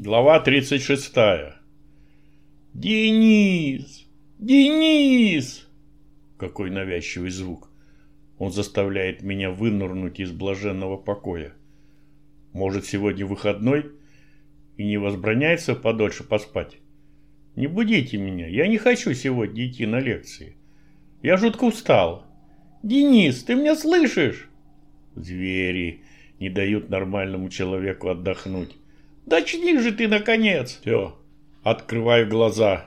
Глава 36. «Денис! Денис!» Какой навязчивый звук. Он заставляет меня вынырнуть из блаженного покоя. Может, сегодня выходной и не возбраняется подольше поспать? Не будите меня, я не хочу сегодня идти на лекции. Я жутко устал. Денис, ты меня слышишь? Звери не дают нормальному человеку отдохнуть. Да чни же ты, наконец! Все, открываю глаза.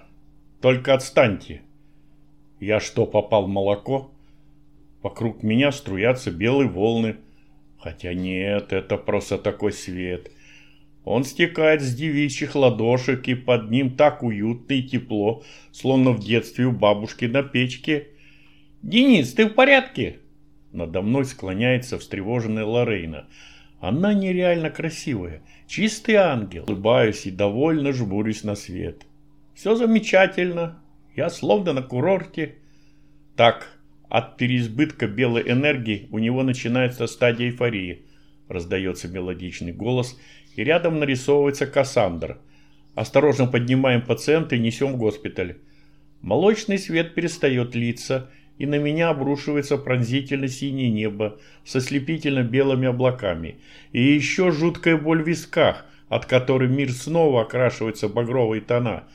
Только отстаньте. Я что, попал в молоко? Вокруг меня струятся белые волны. Хотя нет, это просто такой свет. Он стекает с девичьих ладошек, и под ним так уютно и тепло, словно в детстве у бабушки на печке. «Денис, ты в порядке?» Надо мной склоняется встревоженная Лорейна. Она нереально красивая, чистый ангел. Улыбаюсь и довольно жмурюсь на свет. Все замечательно. Я словно на курорте. Так, от переизбытка белой энергии у него начинается стадия эйфории. Раздается мелодичный голос, и рядом нарисовывается Кассандра. Осторожно поднимаем пациента и несем в госпиталь. Молочный свет перестает литься, и на меня обрушивается пронзительно синее небо со слепительно белыми облаками, и еще жуткая боль в висках, от которой мир снова окрашивается багровые тона.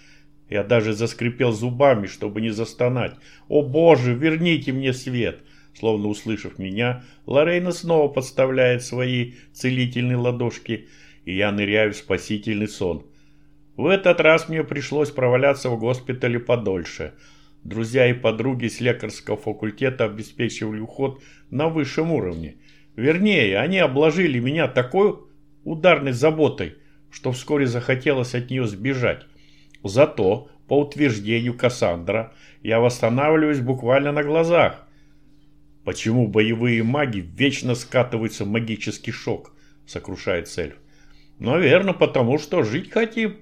Я даже заскрипел зубами, чтобы не застонать. «О боже, верните мне свет!» Словно услышав меня, Лорейна снова подставляет свои целительные ладошки, и я ныряю в спасительный сон. В этот раз мне пришлось проваляться в госпитале подольше – Друзья и подруги с лекарского факультета обеспечивали уход на высшем уровне. Вернее, они обложили меня такой ударной заботой, что вскоре захотелось от нее сбежать. Зато, по утверждению Кассандра, я восстанавливаюсь буквально на глазах. Почему боевые маги вечно скатываются в магический шок, сокрушает Сельф. Наверное, потому что жить хотим.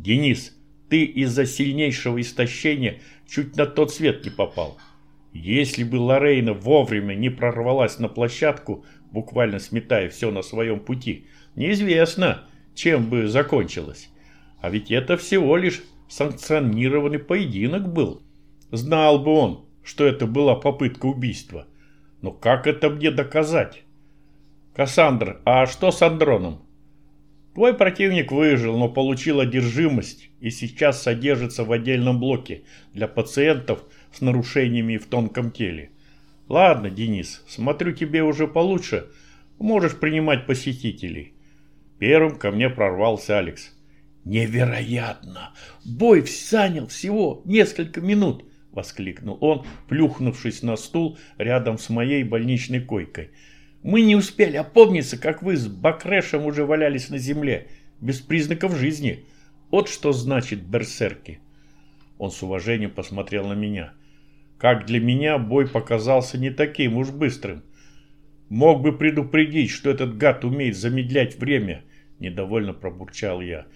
Денис, ты из-за сильнейшего истощения чуть на тот свет не попал. Если бы Лорейна вовремя не прорвалась на площадку, буквально сметая все на своем пути, неизвестно, чем бы закончилось. А ведь это всего лишь санкционированный поединок был. Знал бы он, что это была попытка убийства. Но как это мне доказать? Кассандр, а что с Андроном? Твой противник выжил, но получил одержимость и сейчас содержится в отдельном блоке для пациентов с нарушениями в тонком теле. Ладно, Денис, смотрю тебе уже получше. Можешь принимать посетителей. Первым ко мне прорвался Алекс. Невероятно! Бой занял всего несколько минут, воскликнул он, плюхнувшись на стул рядом с моей больничной койкой. Мы не успели опомниться, как вы с Бакрешем уже валялись на земле, без признаков жизни. Вот что значит берсерки. Он с уважением посмотрел на меня. Как для меня бой показался не таким уж быстрым. Мог бы предупредить, что этот гад умеет замедлять время, недовольно пробурчал я.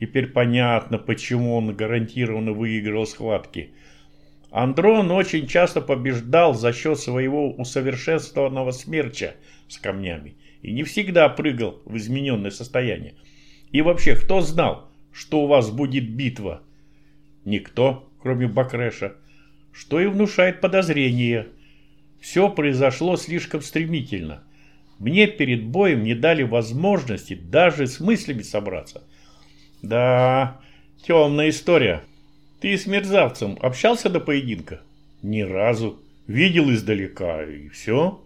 Теперь понятно, почему он гарантированно выиграл схватки. Андрон очень часто побеждал за счет своего усовершенствованного смерча с камнями и не всегда прыгал в измененное состояние. И вообще, кто знал, что у вас будет битва? Никто, кроме Бакреша, что и внушает подозрение. Все произошло слишком стремительно. Мне перед боем не дали возможности даже с мыслями собраться. Да, темная история. Ты с мерзавцем общался до поединка? Ни разу. Видел издалека, и все.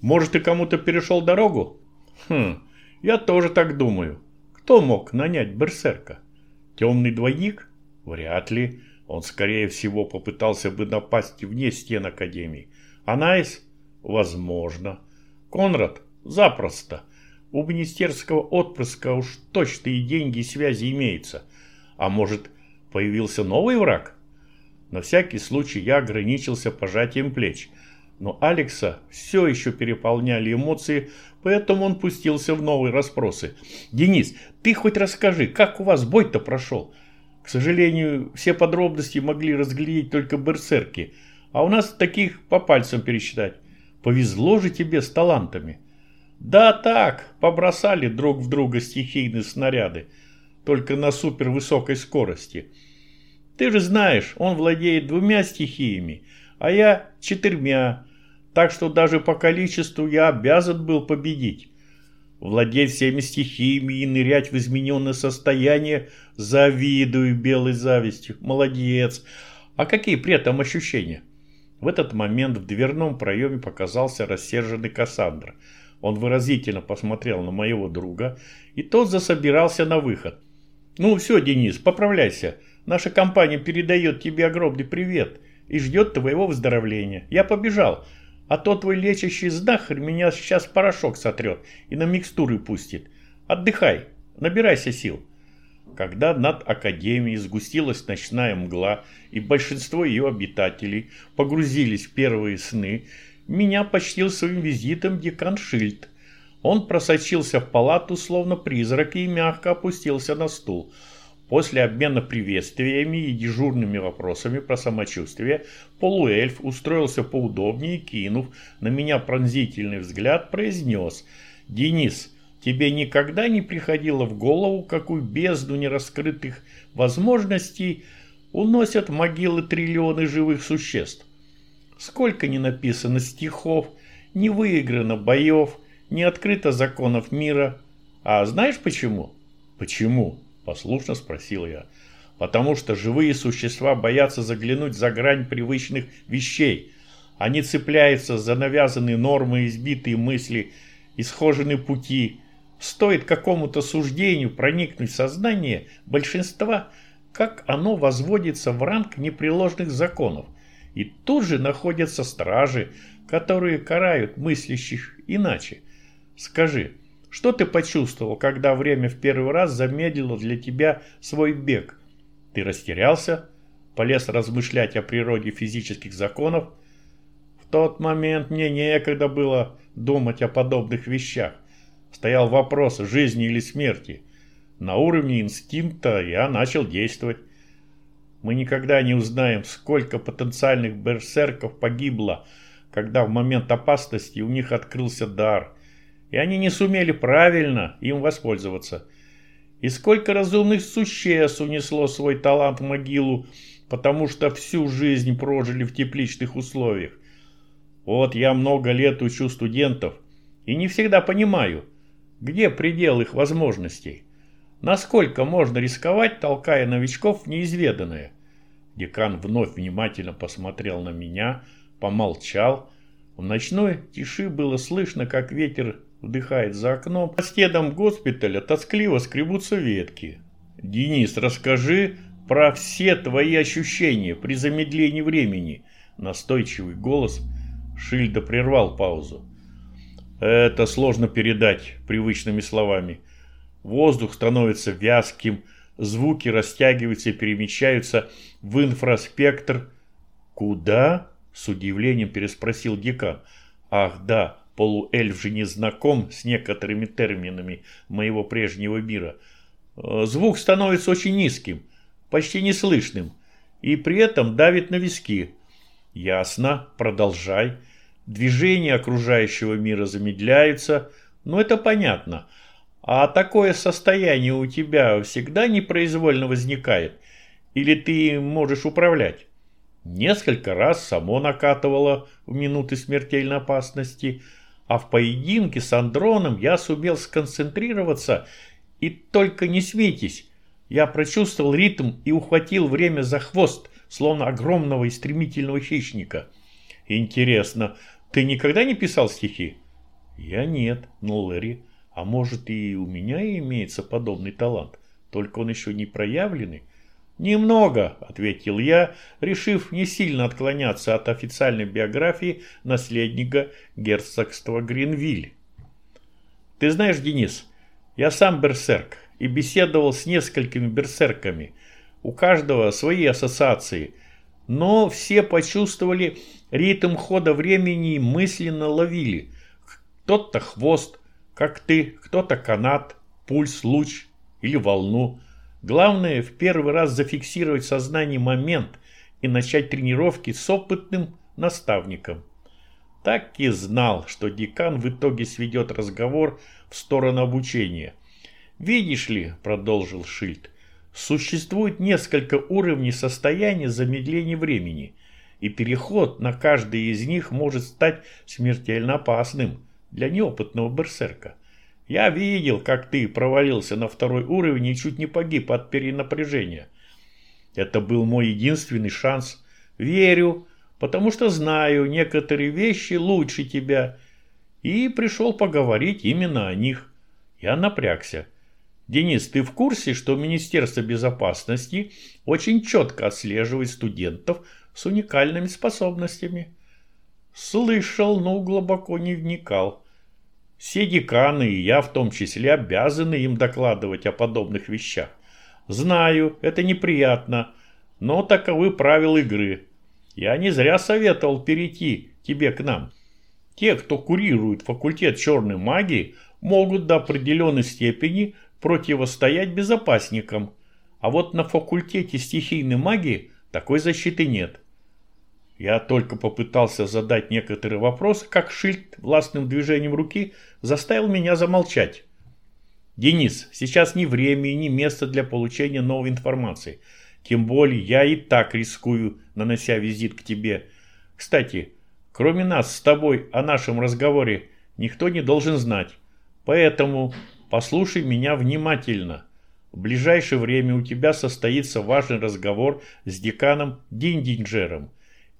Может, ты кому-то перешел дорогу? Хм, я тоже так думаю. Кто мог нанять берсерка? Темный двойник? Вряд ли. Он, скорее всего, попытался бы напасть вне стен Академии. Анаис? Возможно. Конрад? Запросто. У министерского отпрыска уж точно и деньги, и связи имеются. А может, Появился новый враг? На всякий случай я ограничился пожатием плеч. Но Алекса все еще переполняли эмоции, поэтому он пустился в новые расспросы. «Денис, ты хоть расскажи, как у вас бой-то прошел?» К сожалению, все подробности могли разглядеть только берсерки, а у нас таких по пальцам пересчитать. Повезло же тебе с талантами. Да так, побросали друг в друга стихийные снаряды, только на супервысокой скорости. Ты же знаешь, он владеет двумя стихиями, а я четырьмя, так что даже по количеству я обязан был победить. Владеть всеми стихиями и нырять в измененное состояние завидую белой завистью. Молодец. А какие при этом ощущения? В этот момент в дверном проеме показался рассерженный Кассандра. Он выразительно посмотрел на моего друга, и тот засобирался на выход. «Ну все, Денис, поправляйся. Наша компания передает тебе огромный привет и ждет твоего выздоровления. Я побежал, а то твой лечащий знахарь меня сейчас порошок сотрет и на микстуры пустит. Отдыхай, набирайся сил». Когда над Академией сгустилась ночная мгла, и большинство ее обитателей погрузились в первые сны, меня почтил своим визитом декан Шильд. Он просочился в палату, словно призрак, и мягко опустился на стул. После обмена приветствиями и дежурными вопросами про самочувствие, полуэльф устроился поудобнее кинув на меня пронзительный взгляд, произнес «Денис, Тебе никогда не приходило в голову, какую бездну нераскрытых возможностей уносят могилы триллионы живых существ? Сколько не написано стихов, не выиграно боев, не открыто законов мира. А знаешь почему? Почему? Послушно спросил я. Потому что живые существа боятся заглянуть за грань привычных вещей. Они цепляются за навязанные нормы, избитые мысли, исхоженные пути, Стоит какому-то суждению проникнуть в сознание большинства, как оно возводится в ранг непреложных законов. И тут же находятся стражи, которые карают мыслящих иначе. Скажи, что ты почувствовал, когда время в первый раз замедлило для тебя свой бег? Ты растерялся? Полез размышлять о природе физических законов? В тот момент мне некогда было думать о подобных вещах стоял вопрос жизни или смерти. На уровне инстинкта я начал действовать. Мы никогда не узнаем, сколько потенциальных берсерков погибло, когда в момент опасности у них открылся дар, и они не сумели правильно им воспользоваться. И сколько разумных существ унесло свой талант в могилу, потому что всю жизнь прожили в тепличных условиях. Вот я много лет учу студентов и не всегда понимаю – где предел их возможностей? Насколько можно рисковать, толкая новичков в неизведанное? Декан вновь внимательно посмотрел на меня, помолчал. В ночной тиши было слышно, как ветер вдыхает за окном. По стенам госпиталя тоскливо скребутся ветки. «Денис, расскажи про все твои ощущения при замедлении времени». Настойчивый голос Шильда прервал паузу. Это сложно передать привычными словами. Воздух становится вязким, звуки растягиваются и перемещаются в инфраспектр. «Куда?» – с удивлением переспросил декан. «Ах да, полуэльф же не знаком с некоторыми терминами моего прежнего мира. Э, звук становится очень низким, почти неслышным, и при этом давит на виски. Ясно, продолжай». Движения окружающего мира замедляются, но это понятно. А такое состояние у тебя всегда непроизвольно возникает? Или ты можешь управлять? Несколько раз само накатывало в минуты смертельной опасности, а в поединке с Андроном я сумел сконцентрироваться и только не смейтесь. Я прочувствовал ритм и ухватил время за хвост, словно огромного и стремительного хищника. Интересно, ты никогда не писал стихи? Я нет, но Лэри. А может и у меня имеется подобный талант, только он еще не проявленный? «Немного», — ответил я, решив не сильно отклоняться от официальной биографии наследника герцогства Гринвиль. «Ты знаешь, Денис, я сам берсерк и беседовал с несколькими берсерками. У каждого свои ассоциации, но все почувствовали ритм хода времени мысленно ловили. Кто-то хвост, как ты, кто-то канат, пульс, луч или волну. Главное в первый раз зафиксировать в сознании момент и начать тренировки с опытным наставником. Так и знал, что декан в итоге сведет разговор в сторону обучения. «Видишь ли», — продолжил Шильд, — «существует несколько уровней состояния замедления времени, и переход на каждый из них может стать смертельно опасным для неопытного берсерка. Я видел, как ты провалился на второй уровень и чуть не погиб от перенапряжения. Это был мой единственный шанс. Верю, потому что знаю некоторые вещи лучше тебя. И пришел поговорить именно о них. Я напрягся. Денис, ты в курсе, что Министерство безопасности очень четко отслеживает студентов с уникальными способностями? Слышал, но глубоко не вникал. Все деканы, и я в том числе, обязаны им докладывать о подобных вещах. Знаю, это неприятно, но таковы правила игры. Я не зря советовал перейти тебе к нам. Те, кто курирует факультет черной магии, могут до определенной степени противостоять безопасникам. А вот на факультете стихийной магии такой защиты нет. Я только попытался задать некоторые вопросы, как Шильд властным движением руки заставил меня замолчать. «Денис, сейчас не время и не место для получения новой информации. Тем более я и так рискую, нанося визит к тебе. Кстати, кроме нас с тобой о нашем разговоре никто не должен знать. Поэтому послушай меня внимательно. В ближайшее время у тебя состоится важный разговор с деканом Диндинджером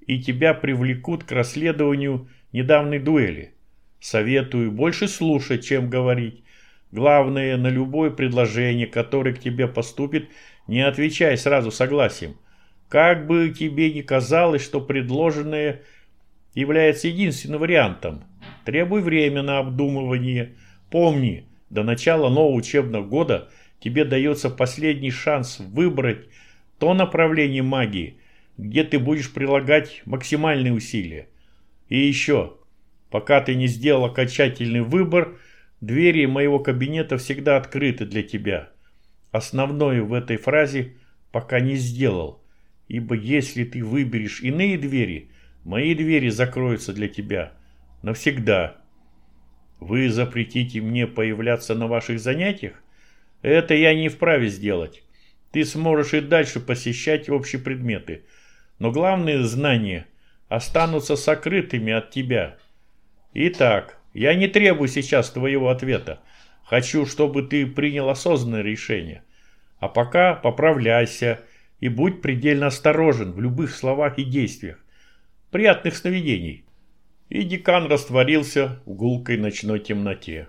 и тебя привлекут к расследованию недавней дуэли. Советую больше слушать, чем говорить. Главное, на любое предложение, которое к тебе поступит, не отвечай сразу согласием. Как бы тебе ни казалось, что предложенное является единственным вариантом, требуй время на обдумывание. Помни, до начала нового учебного года тебе дается последний шанс выбрать то направление магии, где ты будешь прилагать максимальные усилия. И еще, пока ты не сделал окончательный выбор, двери моего кабинета всегда открыты для тебя. Основное в этой фразе «пока не сделал», ибо если ты выберешь иные двери, мои двери закроются для тебя навсегда. Вы запретите мне появляться на ваших занятиях? Это я не вправе сделать. Ты сможешь и дальше посещать общие предметы – но главные знания останутся сокрытыми от тебя. Итак, я не требую сейчас твоего ответа. Хочу, чтобы ты принял осознанное решение. А пока поправляйся и будь предельно осторожен в любых словах и действиях. Приятных сновидений. И декан растворился в гулкой ночной темноте.